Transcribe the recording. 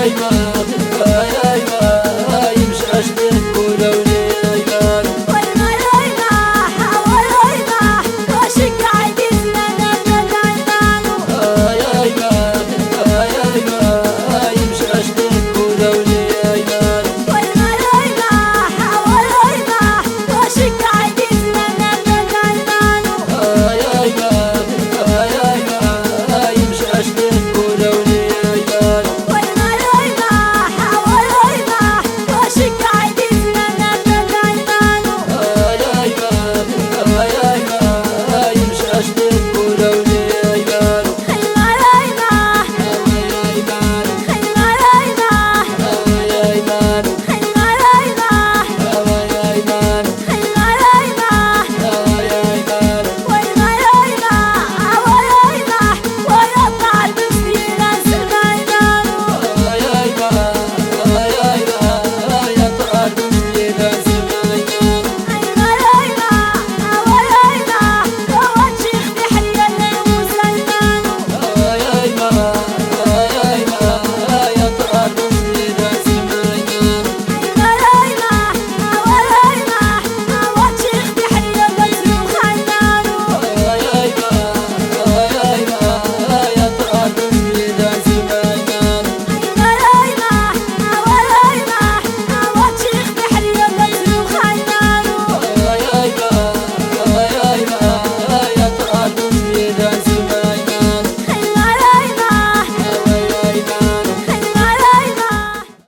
Ay,